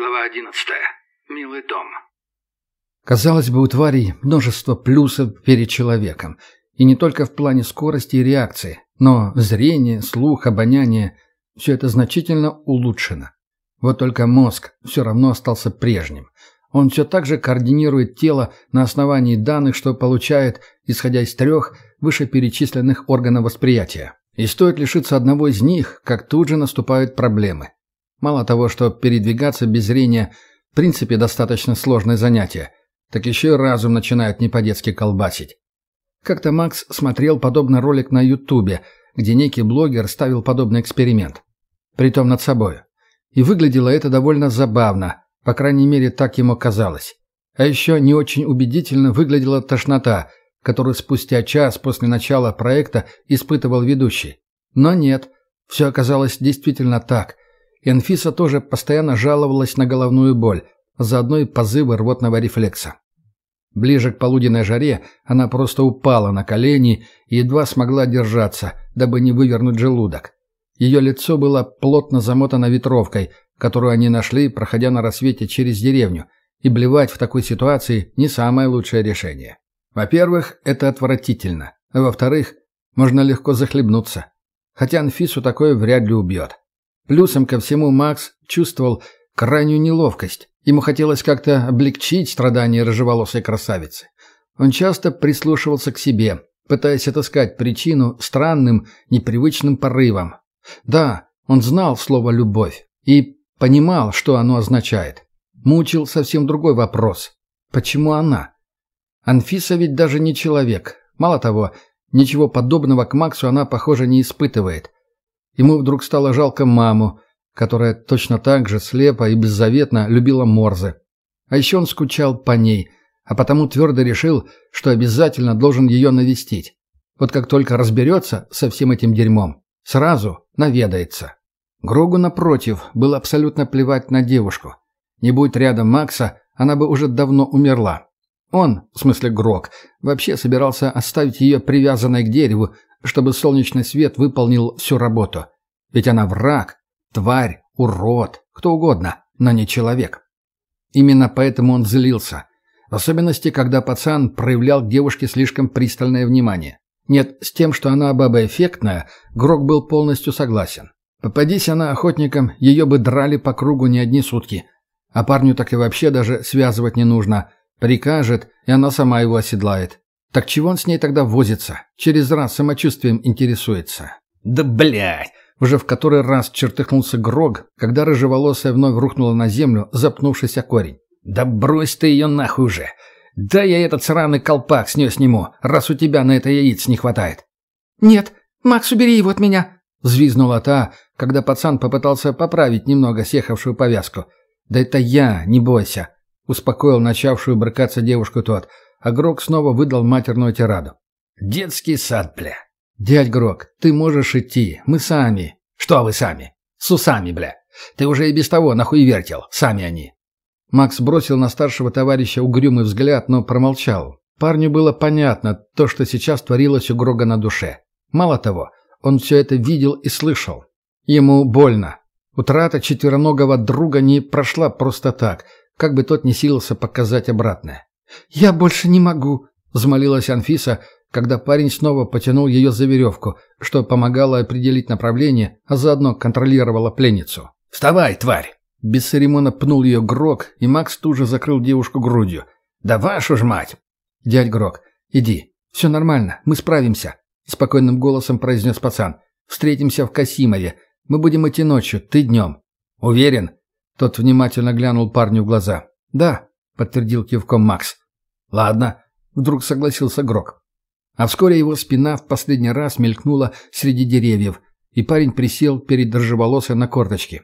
Глава одиннадцатая. Милый дом. Казалось бы, у тварей множество плюсов перед человеком. И не только в плане скорости и реакции, но зрение, слух, обоняние – все это значительно улучшено. Вот только мозг все равно остался прежним. Он все так же координирует тело на основании данных, что получает, исходя из трех вышеперечисленных органов восприятия. И стоит лишиться одного из них, как тут же наступают проблемы. Мало того, что передвигаться без зрения в принципе достаточно сложное занятие, так еще и разум начинает не по-детски колбасить. Как-то Макс смотрел подобный ролик на Ютубе, где некий блогер ставил подобный эксперимент. Притом над собой. И выглядело это довольно забавно, по крайней мере, так ему казалось. А еще не очень убедительно выглядела тошнота, которую спустя час после начала проекта испытывал ведущий. Но нет, все оказалось действительно так. И Анфиса тоже постоянно жаловалась на головную боль, заодно и позывы рвотного рефлекса. Ближе к полуденной жаре она просто упала на колени и едва смогла держаться, дабы не вывернуть желудок. Ее лицо было плотно замотано ветровкой, которую они нашли, проходя на рассвете через деревню, и блевать в такой ситуации не самое лучшее решение. Во-первых, это отвратительно, а во-вторых, можно легко захлебнуться. Хотя Анфису такое вряд ли убьет. Плюсом ко всему Макс чувствовал крайнюю неловкость. Ему хотелось как-то облегчить страдания рыжеволосой красавицы. Он часто прислушивался к себе, пытаясь отыскать причину странным, непривычным порывам. Да, он знал слово «любовь» и понимал, что оно означает. Мучил совсем другой вопрос. Почему она? Анфиса ведь даже не человек. Мало того, ничего подобного к Максу она, похоже, не испытывает. Ему вдруг стало жалко маму, которая точно так же слепо и беззаветно любила Морзе. А еще он скучал по ней, а потому твердо решил, что обязательно должен ее навестить. Вот как только разберется со всем этим дерьмом, сразу наведается. Грогу, напротив, было абсолютно плевать на девушку. Не будь рядом Макса, она бы уже давно умерла. Он, в смысле Грог, вообще собирался оставить ее привязанной к дереву, чтобы солнечный свет выполнил всю работу. Ведь она враг, тварь, урод, кто угодно, но не человек. Именно поэтому он злился. В особенности, когда пацан проявлял к девушке слишком пристальное внимание. Нет, с тем, что она баба эффектная, Грок был полностью согласен. Попадись она охотникам, ее бы драли по кругу не одни сутки. А парню так и вообще даже связывать не нужно. Прикажет, и она сама его оседлает. Так чего он с ней тогда возится? Через раз самочувствием интересуется. «Да блядь!» Уже в который раз чертыхнулся Грог, когда рыжеволосая вновь рухнула на землю, запнувшись о корень. «Да брось ты ее нахуй уже! Да я этот сраный колпак с нее сниму, раз у тебя на это яиц не хватает!» «Нет, Макс, убери его от меня!» Взвизнула та, когда пацан попытался поправить немного съехавшую повязку. «Да это я, не бойся!» Успокоил начавшую брыкаться девушку тот, а Грок снова выдал матерную тираду. «Детский сад, бля!» «Дядь Грок, ты можешь идти, мы сами». «Что вы сами?» «С усами, бля! Ты уже и без того нахуй вертел, сами они!» Макс бросил на старшего товарища угрюмый взгляд, но промолчал. Парню было понятно то, что сейчас творилось у Грога на душе. Мало того, он все это видел и слышал. Ему больно. Утрата четвероногого друга не прошла просто так, как бы тот не силился показать обратное. «Я больше не могу», — взмолилась Анфиса, когда парень снова потянул ее за веревку, что помогало определить направление, а заодно контролировало пленницу. «Вставай, тварь!» Без церемона пнул ее Грок, и Макс тут же закрыл девушку грудью. «Да вашу ж мать!» «Дядь Грок, иди. Все нормально, мы справимся», — спокойным голосом произнес пацан. «Встретимся в Касимове. Мы будем идти ночью, ты днем». «Уверен?» Тот внимательно глянул парню в глаза. «Да», — подтвердил кивком Макс. «Ладно», — вдруг согласился Грок. А вскоре его спина в последний раз мелькнула среди деревьев, и парень присел перед рыжеволосой на корточки.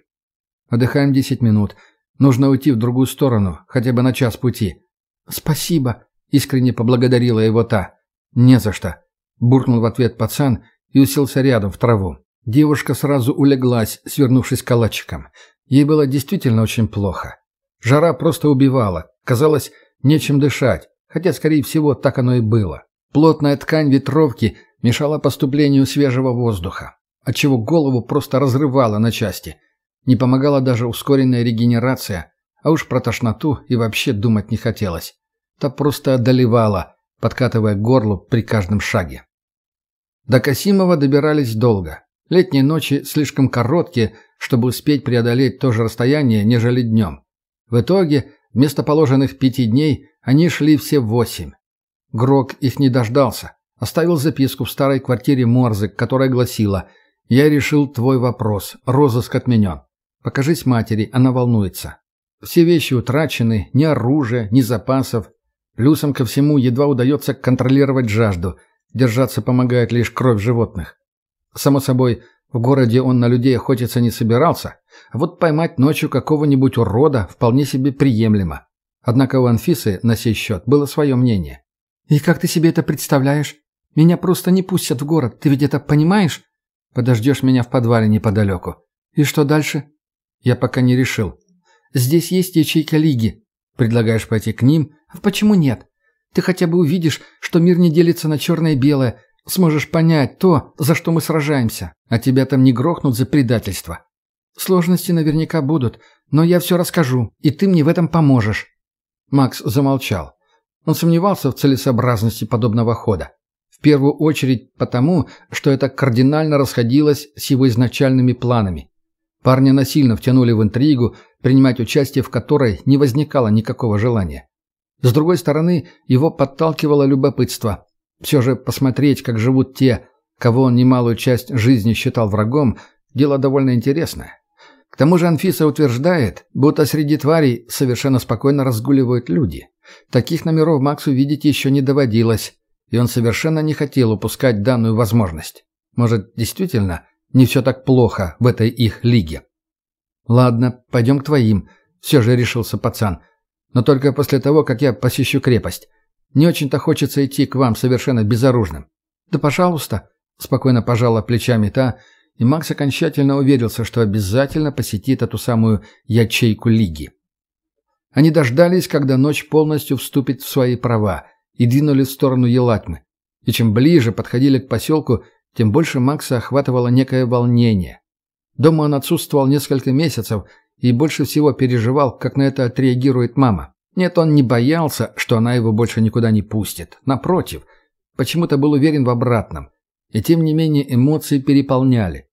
«Отдыхаем десять минут. Нужно уйти в другую сторону, хотя бы на час пути». «Спасибо», — искренне поблагодарила его та. «Не за что», — буркнул в ответ пацан и уселся рядом в траву. Девушка сразу улеглась, свернувшись калачиком. Ей было действительно очень плохо. Жара просто убивала. Казалось, нечем дышать, хотя, скорее всего, так оно и было. Плотная ткань ветровки мешала поступлению свежего воздуха, отчего голову просто разрывала на части. Не помогала даже ускоренная регенерация, А уж про тошноту и вообще думать не хотелось. Та просто одолевала, подкатывая к горлу при каждом шаге. До Касимова добирались долго. Летние ночи слишком короткие, чтобы успеть преодолеть то же расстояние, нежели днем. В итоге, вместо положенных пяти дней, они шли все восемь. Грок их не дождался. Оставил записку в старой квартире Морзы, которая гласила «Я решил твой вопрос. Розыск отменен. Покажись матери, она волнуется. Все вещи утрачены, ни оружия, ни запасов. Плюсом ко всему едва удается контролировать жажду. Держаться помогает лишь кровь животных. Само собой, в городе он на людей охотиться не собирался, а вот поймать ночью какого-нибудь урода вполне себе приемлемо. Однако у Анфисы на сей счет было свое мнение. «И как ты себе это представляешь? Меня просто не пустят в город, ты ведь это понимаешь?» «Подождешь меня в подвале неподалеку». «И что дальше?» «Я пока не решил». «Здесь есть ячейка Лиги». «Предлагаешь пойти к ним?» «А почему нет? Ты хотя бы увидишь, что мир не делится на черное и белое, сможешь понять то, за что мы сражаемся. А тебя там не грохнут за предательство». «Сложности наверняка будут, но я все расскажу, и ты мне в этом поможешь». Макс замолчал. Он сомневался в целесообразности подобного хода. В первую очередь потому, что это кардинально расходилось с его изначальными планами. Парня насильно втянули в интригу, принимать участие в которой не возникало никакого желания. С другой стороны, его подталкивало любопытство. Все же посмотреть, как живут те, кого он немалую часть жизни считал врагом, дело довольно интересное. К тому же Анфиса утверждает, будто среди тварей совершенно спокойно разгуливают люди. Таких номеров Максу видеть еще не доводилось, и он совершенно не хотел упускать данную возможность. Может, действительно, не все так плохо в этой их лиге. «Ладно, пойдем к твоим», — все же решился пацан. «Но только после того, как я посещу крепость. Не очень-то хочется идти к вам совершенно безоружным». «Да пожалуйста», — спокойно пожала плечами та, и Макс окончательно уверился, что обязательно посетит эту самую ячейку лиги. Они дождались, когда ночь полностью вступит в свои права, и двинулись в сторону Елатьмы. И чем ближе подходили к поселку, тем больше Макса охватывало некое волнение. Дома он отсутствовал несколько месяцев и больше всего переживал, как на это отреагирует мама. Нет, он не боялся, что она его больше никуда не пустит. Напротив, почему-то был уверен в обратном. И тем не менее эмоции переполняли.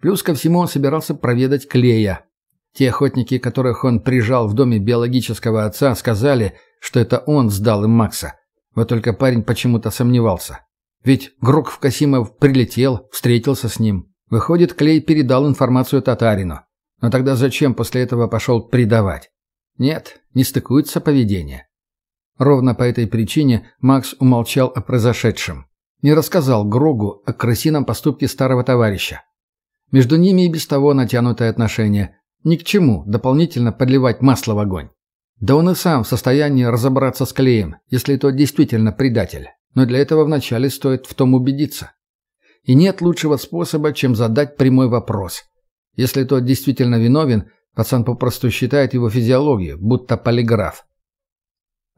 Плюс ко всему он собирался проведать Клея. Те охотники, которых он прижал в доме биологического отца, сказали, что это он сдал им Макса. Вот только парень почему-то сомневался. Ведь Гроков Касимов прилетел, встретился с ним. Выходит, Клей передал информацию татарину. Но тогда зачем после этого пошел предавать? Нет, не стыкуется поведение. Ровно по этой причине Макс умолчал о произошедшем. Не рассказал Грогу о крысином поступке старого товарища. Между ними и без того натянутое отношение. Ни к чему дополнительно подливать масло в огонь. Да он и сам в состоянии разобраться с Клеем, если тот действительно предатель. Но для этого вначале стоит в том убедиться. И нет лучшего способа, чем задать прямой вопрос. Если тот действительно виновен, пацан попросту считает его физиологию, будто полиграф.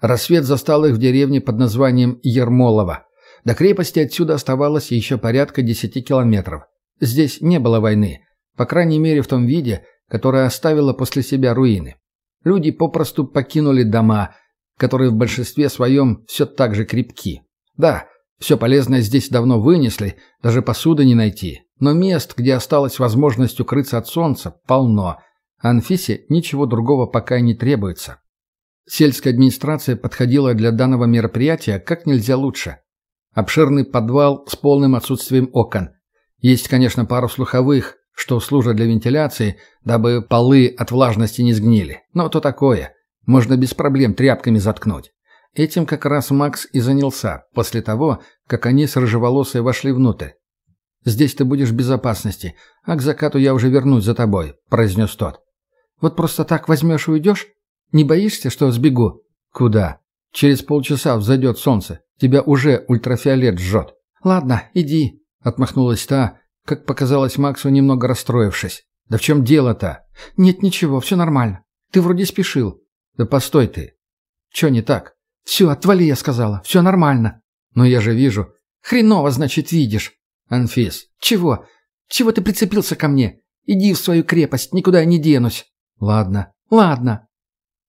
Рассвет застал их в деревне под названием Ермолово. До крепости отсюда оставалось еще порядка десяти километров. Здесь не было войны, по крайней мере в том виде, которое оставило после себя руины. Люди попросту покинули дома, которые в большинстве своем все так же крепки. Да, все полезное здесь давно вынесли, даже посуды не найти. Но мест, где осталась возможность укрыться от солнца, полно. Анфисе ничего другого пока и не требуется. Сельская администрация подходила для данного мероприятия как нельзя лучше. Обширный подвал с полным отсутствием окон. Есть, конечно, пару слуховых, что служат для вентиляции, дабы полы от влажности не сгнили. Но то такое. Можно без проблем тряпками заткнуть. Этим как раз Макс и занялся, после того, как они с рыжеволосой вошли внутрь. «Здесь ты будешь в безопасности, а к закату я уже вернусь за тобой», — произнес тот. «Вот просто так возьмешь и уйдешь? Не боишься, что сбегу?» «Куда? Через полчаса взойдет солнце. Тебя уже ультрафиолет жжет». «Ладно, иди», — отмахнулась та, как показалось Максу, немного расстроившись. «Да в чем дело-то?» «Нет, ничего, все нормально. Ты вроде спешил». «Да постой ты. Че не так?» «Все, отвали, я сказала. Все нормально». «Но я же вижу». «Хреново, значит, видишь». «Анфис». «Чего? Чего ты прицепился ко мне? Иди в свою крепость, никуда я не денусь». «Ладно». «Ладно».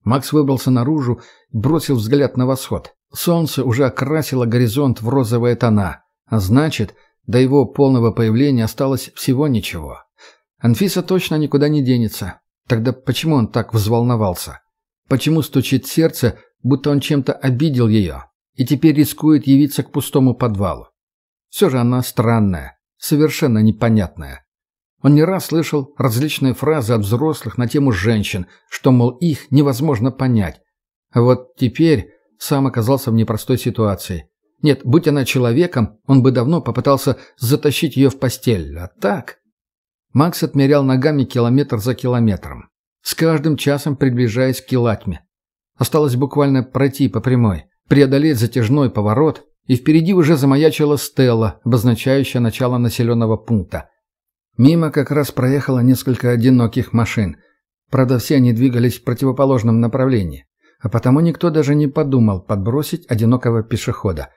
Макс выбрался наружу и бросил взгляд на восход. Солнце уже окрасило горизонт в розовые тона, а значит, до его полного появления осталось всего ничего. Анфиса точно никуда не денется. Тогда почему он так взволновался? Почему стучит сердце, будто он чем-то обидел ее, и теперь рискует явиться к пустому подвалу? Все же она странная, совершенно непонятная. Он не раз слышал различные фразы от взрослых на тему женщин, что, мол, их невозможно понять. А вот теперь сам оказался в непростой ситуации. Нет, будь она человеком, он бы давно попытался затащить ее в постель. А так... Макс отмерял ногами километр за километром, с каждым часом приближаясь к Килатьме. Осталось буквально пройти по прямой, преодолеть затяжной поворот, и впереди уже замаячила стела, обозначающая начало населенного пункта. Мимо как раз проехало несколько одиноких машин. Правда, все они двигались в противоположном направлении, а потому никто даже не подумал подбросить одинокого пешехода.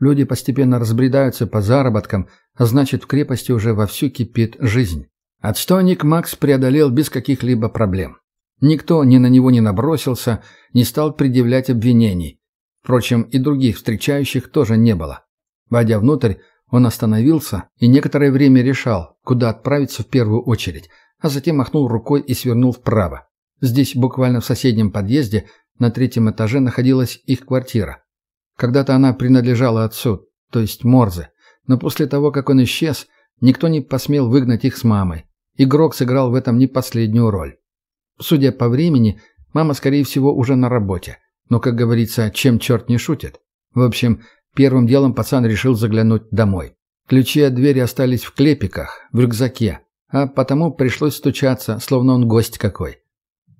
Люди постепенно разбредаются по заработкам, а значит, в крепости уже вовсю кипит жизнь. Отстойник Макс преодолел без каких-либо проблем. Никто ни на него не набросился, не стал предъявлять обвинений. Впрочем, и других встречающих тоже не было. Войдя внутрь, он остановился и некоторое время решал, куда отправиться в первую очередь, а затем махнул рукой и свернул вправо. Здесь, буквально в соседнем подъезде, на третьем этаже находилась их квартира. Когда-то она принадлежала отцу, то есть Морзе, но после того, как он исчез, никто не посмел выгнать их с мамой. Игрок сыграл в этом не последнюю роль. Судя по времени, мама, скорее всего, уже на работе. Но, как говорится, чем черт не шутит. В общем, Первым делом пацан решил заглянуть домой. Ключи от двери остались в клепиках, в рюкзаке, а потому пришлось стучаться, словно он гость какой.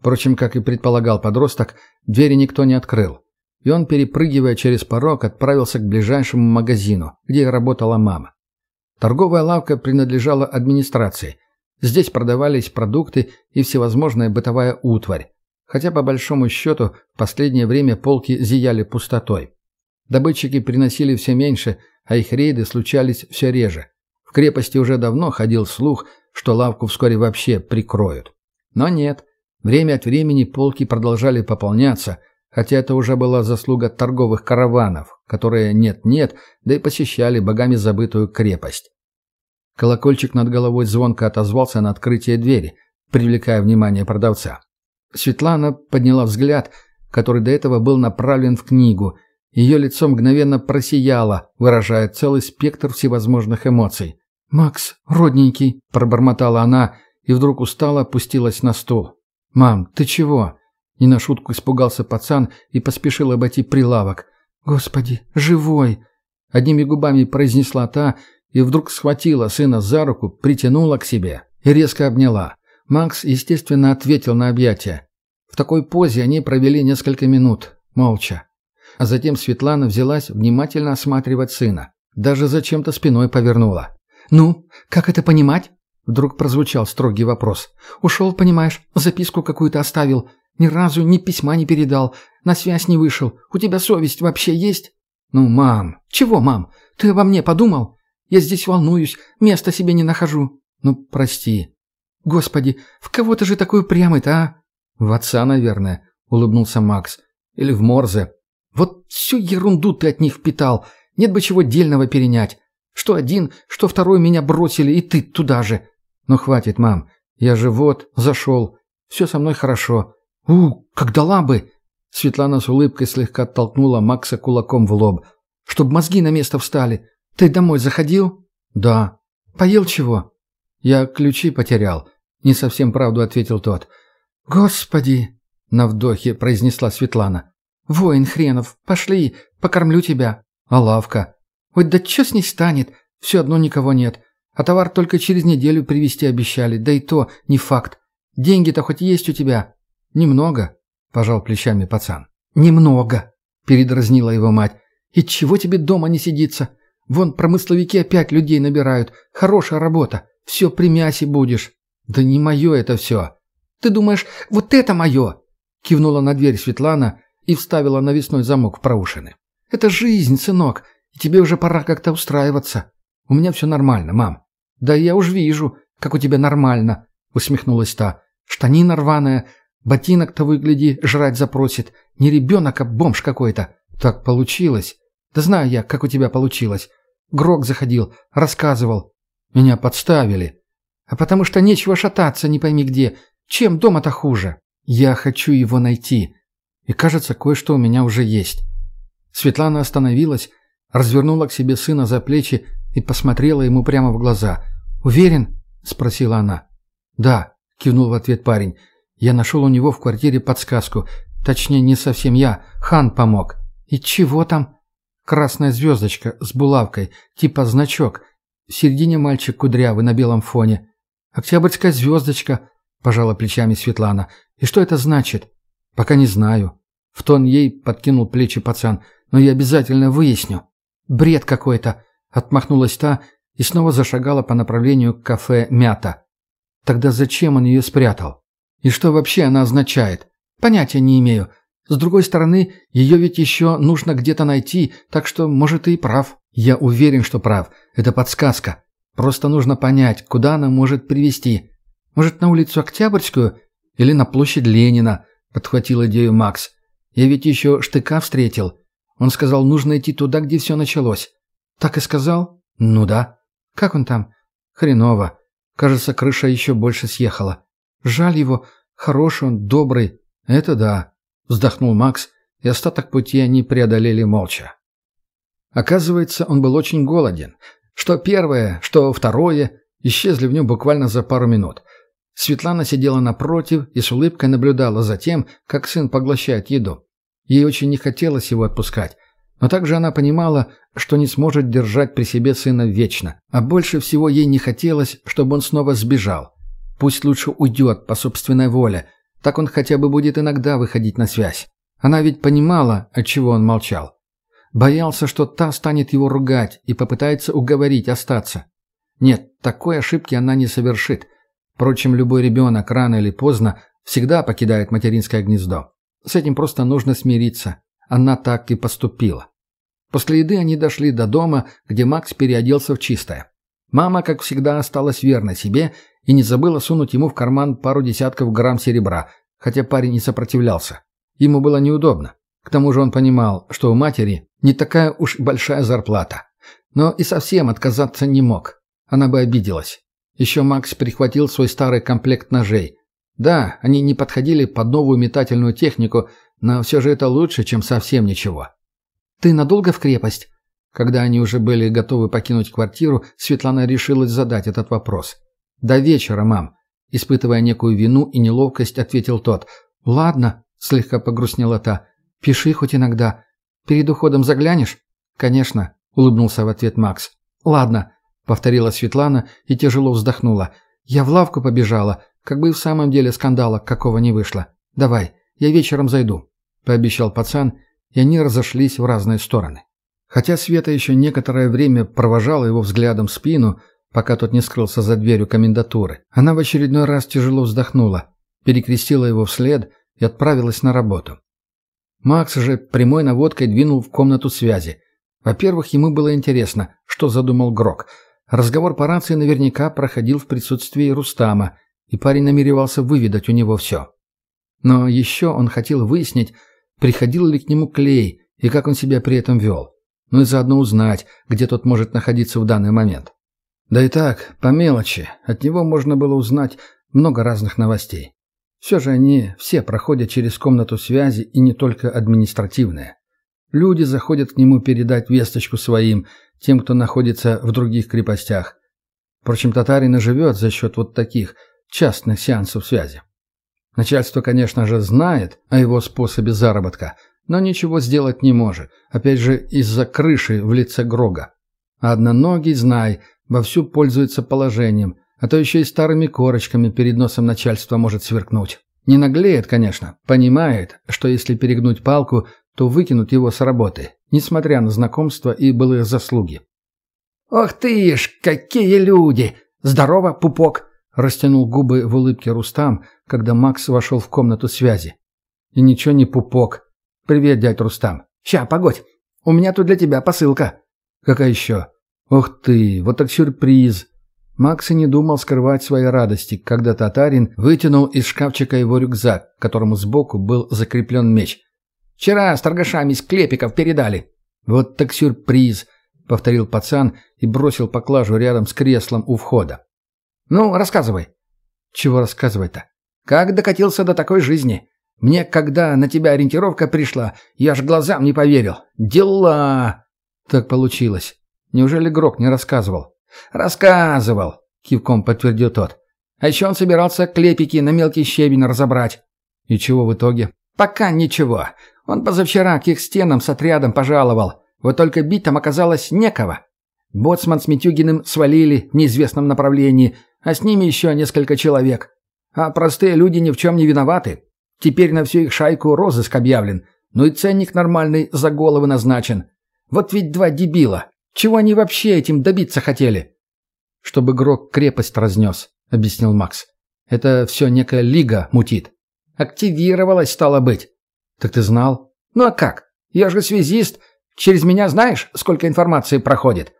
Впрочем, как и предполагал подросток, двери никто не открыл. И он, перепрыгивая через порог, отправился к ближайшему магазину, где работала мама. Торговая лавка принадлежала администрации. Здесь продавались продукты и всевозможная бытовая утварь. Хотя, по большому счету, в последнее время полки зияли пустотой. Добытчики приносили все меньше, а их рейды случались все реже. В крепости уже давно ходил слух, что лавку вскоре вообще прикроют. Но нет. Время от времени полки продолжали пополняться, хотя это уже была заслуга торговых караванов, которые нет-нет, да и посещали богами забытую крепость. Колокольчик над головой звонко отозвался на открытие двери, привлекая внимание продавца. Светлана подняла взгляд, который до этого был направлен в книгу – ее лицо мгновенно просияло, выражая целый спектр всевозможных эмоций. «Макс, родненький», — пробормотала она и вдруг устало опустилась на стул. «Мам, ты чего?» Не на шутку испугался пацан и поспешил обойти прилавок. «Господи, живой!» Одними губами произнесла та и вдруг схватила сына за руку, притянула к себе и резко обняла. Макс, естественно, ответил на объятия. В такой позе они провели несколько минут, молча. А затем Светлана взялась внимательно осматривать сына. Даже зачем-то спиной повернула. «Ну, как это понимать?» Вдруг прозвучал строгий вопрос. «Ушел, понимаешь, записку какую-то оставил. Ни разу ни письма не передал. На связь не вышел. У тебя совесть вообще есть?» «Ну, мам...» «Чего, мам? Ты обо мне подумал? Я здесь волнуюсь, места себе не нахожу». «Ну, прости». «Господи, в кого ты же такой упрямый-то, а?» «В отца, наверное», — улыбнулся Макс. «Или в Морзе. Вот всю ерунду ты от них впитал. Нет бы чего дельного перенять. Что один, что второй меня бросили, и ты туда же. Ну хватит, мам. Я же вот, зашел. Все со мной хорошо. У, как дала бы. Светлана с улыбкой слегка оттолкнула Макса кулаком в лоб. Чтоб мозги на место встали. Ты домой заходил? Да. Поел чего? Я ключи потерял. Не совсем правду ответил тот. Господи! На вдохе произнесла Светлана. «Воин хренов, пошли, покормлю тебя». «А лавка?» «Ой, да что с ней станет? Все одно никого нет. А товар только через неделю привезти обещали, да и то не факт. Деньги-то хоть есть у тебя?» «Немного», — пожал плечами пацан. «Немного», — передразнила его мать. «И чего тебе дома не сидится? Вон промысловики опять людей набирают. Хорошая работа. Все при мясе будешь». «Да не мое это все». «Ты думаешь, вот это мое?» Кивнула на дверь Светлана и вставила навесной замок в проушины. «Это жизнь, сынок, и тебе уже пора как-то устраиваться. У меня все нормально, мам». «Да я уж вижу, как у тебя нормально», — усмехнулась та. «Штанина рваная, Ботинок-то, выгляди, жрать запросит. Не ребенок, а бомж какой-то. Так получилось. Да знаю я, как у тебя получилось. Грок заходил, рассказывал. Меня подставили. А потому что нечего шататься, не пойми где. Чем дома-то хуже? Я хочу его найти. И кажется, кое-что у меня уже есть. Светлана остановилась, развернула к себе сына за плечи и посмотрела ему прямо в глаза. «Уверен?» – спросила она. «Да», – кивнул в ответ парень. «Я нашел у него в квартире подсказку. Точнее, не совсем я. Хан помог». «И чего там?» «Красная звездочка с булавкой, типа значок. В середине мальчик кудрявый на белом фоне. Октябрьская звездочка», – пожала плечами Светлана. «И что это значит?» «Пока не знаю». В тон ей подкинул плечи пацан. «Но я обязательно выясню». «Бред какой-то», – отмахнулась та и снова зашагала по направлению к кафе «Мята». Тогда зачем он ее спрятал? И что вообще она означает? Понятия не имею. С другой стороны, ее ведь еще нужно где-то найти, так что, может, ты и прав. Я уверен, что прав. Это подсказка. Просто нужно понять, куда она может привести. Может, на улицу Октябрьскую или на площадь Ленина, подхватил идею Макс. Я ведь еще штыка встретил. Он сказал, нужно идти туда, где все началось. Так и сказал? Ну да. Как он там? Хреново. Кажется, крыша еще больше съехала. Жаль его. Хороший он, добрый. Это да. Вздохнул Макс, и остаток пути они преодолели молча. Оказывается, он был очень голоден. Что первое, что второе, исчезли в нем буквально за пару минут. Светлана сидела напротив и с улыбкой наблюдала за тем, как сын поглощает еду. Ей очень не хотелось его отпускать. Но также она понимала, что не сможет держать при себе сына вечно. А больше всего ей не хотелось, чтобы он снова сбежал. Пусть лучше уйдет по собственной воле, так он хотя бы будет иногда выходить на связь. Она ведь понимала, от чего он молчал. Боялся, что та станет его ругать и попытается уговорить остаться. Нет, такой ошибки она не совершит. Впрочем, любой ребенок рано или поздно всегда покидает материнское гнездо. С этим просто нужно смириться. Она так и поступила. После еды они дошли до дома, где Макс переоделся в чистое. Мама, как всегда, осталась верна себе и не забыла сунуть ему в карман пару десятков грамм серебра, хотя парень не сопротивлялся. Ему было неудобно. К тому же он понимал, что у матери не такая уж большая зарплата. Но и совсем отказаться не мог. Она бы обиделась. Еще Макс прихватил свой старый комплект ножей. Да, они не подходили под новую метательную технику, но все же это лучше, чем совсем ничего. «Ты надолго в крепость?» Когда они уже были готовы покинуть квартиру, Светлана решилась задать этот вопрос. «До вечера, мам», — испытывая некую вину и неловкость, ответил тот. «Ладно», — слегка погрустнела та. «Пиши хоть иногда. Перед уходом заглянешь?» «Конечно», — улыбнулся в ответ Макс. «Ладно», — повторила Светлана и тяжело вздохнула. «Я в лавку побежала, как бы и в самом деле скандала какого не вышло. Давай, я вечером зайду», — пообещал пацан, и они разошлись в разные стороны. Хотя Света еще некоторое время провожала его взглядом в спину, пока тот не скрылся за дверью комендатуры. Она в очередной раз тяжело вздохнула, перекрестила его вслед и отправилась на работу. Макс же прямой наводкой двинул в комнату связи. Во-первых, ему было интересно, что задумал Грок. Разговор по рации наверняка проходил в присутствии Рустама, и парень намеревался выведать у него все. Но еще он хотел выяснить, приходил ли к нему Клей и как он себя при этом вел. Ну и заодно узнать, где тот может находиться в данный момент. Да и так, по мелочи, от него можно было узнать много разных новостей. Все же они все проходят через комнату связи и не только административные. Люди заходят к нему передать весточку своим, тем, кто находится в других крепостях. Впрочем, татарин и живет за счет вот таких частных сеансов связи. Начальство, конечно же, знает о его способе заработка, но ничего сделать не может, опять же из-за крыши в лице Грога. А одноногий, знай, вовсю пользуется положением, а то еще и старыми корочками перед носом начальства может сверкнуть. Не наглеет, конечно, понимает, что если перегнуть палку, то выкинут его с работы, несмотря на знакомство и былые заслуги. «Ох ты ж, какие люди! Здорово, пупок!» Растянул губы в улыбке Рустам, когда Макс вошел в комнату связи. «И ничего не пупок. Привет, дядь Рустам. Ща, погодь. У меня тут для тебя посылка». «Какая еще?» «Ух ты, вот так сюрприз!» Макс и не думал скрывать свои радости, когда татарин вытянул из шкафчика его рюкзак, которому сбоку был закреплен меч. «Вчера с торгашами из клепиков передали». «Вот так сюрприз», — повторил пацан и бросил поклажу рядом с креслом у входа. «Ну, рассказывай». «Чего рассказывать-то?» «Как докатился до такой жизни? Мне, когда на тебя ориентировка пришла, я ж глазам не поверил. Дела!» «Так получилось. Неужели Грок не рассказывал?» «Рассказывал», — кивком подтвердил тот. «А еще он собирался клепики на мелкий щебень разобрать». «И чего в итоге?» «Пока ничего. Он позавчера к их стенам с отрядом пожаловал. Вот только бить там оказалось некого. Боцман с Митюгиным свалили в неизвестном направлении, а с ними еще несколько человек. А простые люди ни в чем не виноваты. Теперь на всю их шайку розыск объявлен. Ну и ценник нормальный за головы назначен. Вот ведь два дебила. Чего они вообще этим добиться хотели? Чтобы Грок крепость разнес, объяснил Макс. Это все некая лига мутит. Активировалась, стало быть. Так ты знал? Ну а как? Я же связист. Через меня знаешь, сколько информации проходит?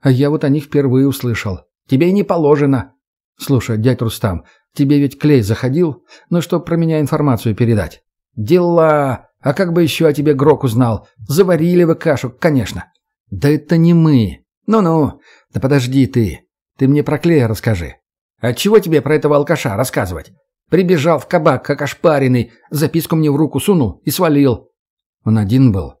А я вот о них впервые услышал. Тебе и не положено. Слушай, дядь Рустам, тебе ведь Клей заходил? Ну что про меня информацию передать? Дела. А как бы еще о тебе Грок узнал? Заварили вы кашу, конечно. «Да это не мы. Ну-ну, да подожди ты. Ты мне про Клея расскажи. А чего тебе про этого алкаша рассказывать? Прибежал в кабак, как ошпаренный, записку мне в руку сунул и свалил. Он один был.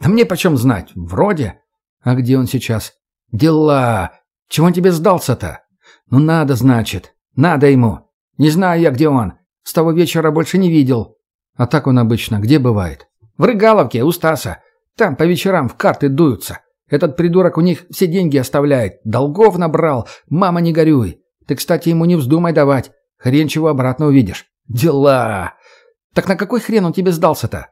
Да мне почем знать? Вроде. А где он сейчас? Дела. Чего он тебе сдался-то? Ну надо, значит. Надо ему. Не знаю я, где он. С того вечера больше не видел. А так он обычно где бывает? В Рыгаловке, у Стаса. Там по вечерам в карты дуются. Этот придурок у них все деньги оставляет. Долгов набрал. Мама, не горюй. Ты, кстати, ему не вздумай давать. Хрен чего обратно увидишь. Дела. Так на какой хрен он тебе сдался-то?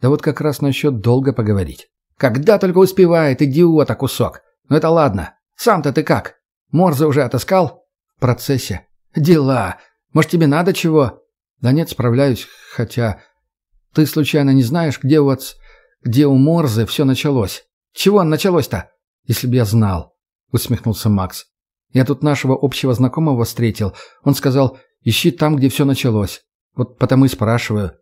Да вот как раз насчет долго поговорить. Когда только успевает, идиота кусок. Ну это ладно. Сам-то ты как? Морзе уже отыскал? В процессе. Дела. Может, тебе надо чего? Да нет, справляюсь. Хотя... Ты случайно не знаешь, где вот... Где у Морзе все началось? «Чего началось-то?» «Если б я знал», — усмехнулся Макс. «Я тут нашего общего знакомого встретил. Он сказал, ищи там, где все началось. Вот потому и спрашиваю».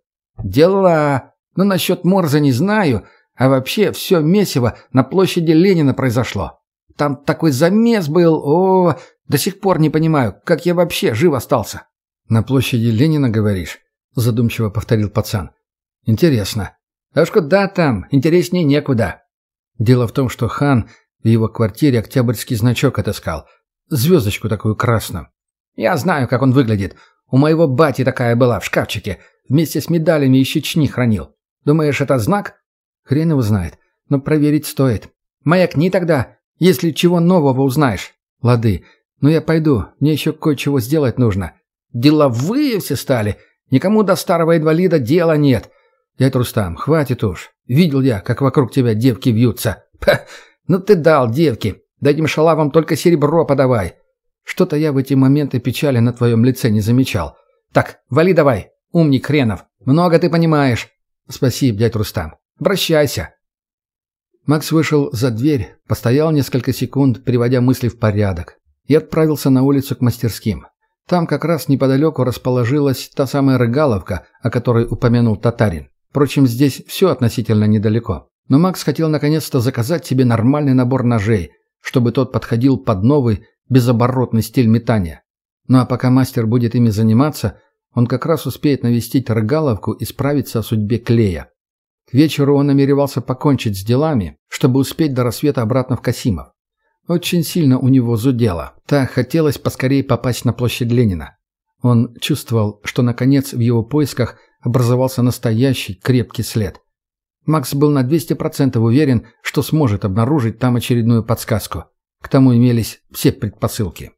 «Дела. Ну, насчет Морза не знаю. А вообще все месиво на площади Ленина произошло. Там такой замес был. О, до сих пор не понимаю, как я вообще жив остался». «На площади Ленина, говоришь?» — задумчиво повторил пацан. «Интересно». «А уж куда там? Интереснее некуда. Дело в том, что хан в его квартире октябрьский значок отыскал. Звездочку такую красную. Я знаю, как он выглядит. У моего бати такая была в шкафчике. Вместе с медалями и щечни хранил. Думаешь, это знак? Хрен его знает. Но проверить стоит. Маякни тогда, если чего нового узнаешь. Лады. Но я пойду. Мне еще кое-чего сделать нужно. Деловые все стали. Никому до старого инвалида дела нет. Дядь Рустам, хватит уж. Видел я, как вокруг тебя девки вьются. Ха, ну ты дал девки. Да этим шалавам только серебро подавай. Что-то я в эти моменты печали на твоем лице не замечал. Так, вали давай, умник хренов. Много ты понимаешь. Спасибо, дядь Рустам. Обращайся. Макс вышел за дверь, постоял несколько секунд, приводя мысли в порядок, и отправился на улицу к мастерским. Там как раз неподалеку расположилась та самая рыгаловка, о которой упомянул татарин. Впрочем, здесь все относительно недалеко. Но Макс хотел наконец-то заказать себе нормальный набор ножей, чтобы тот подходил под новый, безоборотный стиль метания. Ну а пока мастер будет ими заниматься, он как раз успеет навестить Рыгаловку и справиться о судьбе Клея. К вечеру он намеревался покончить с делами, чтобы успеть до рассвета обратно в Касимов. Очень сильно у него зудело. Так хотелось поскорее попасть на площадь Ленина. Он чувствовал, что наконец в его поисках – образовался настоящий крепкий след. Макс был на 200% уверен, что сможет обнаружить там очередную подсказку. К тому имелись все предпосылки.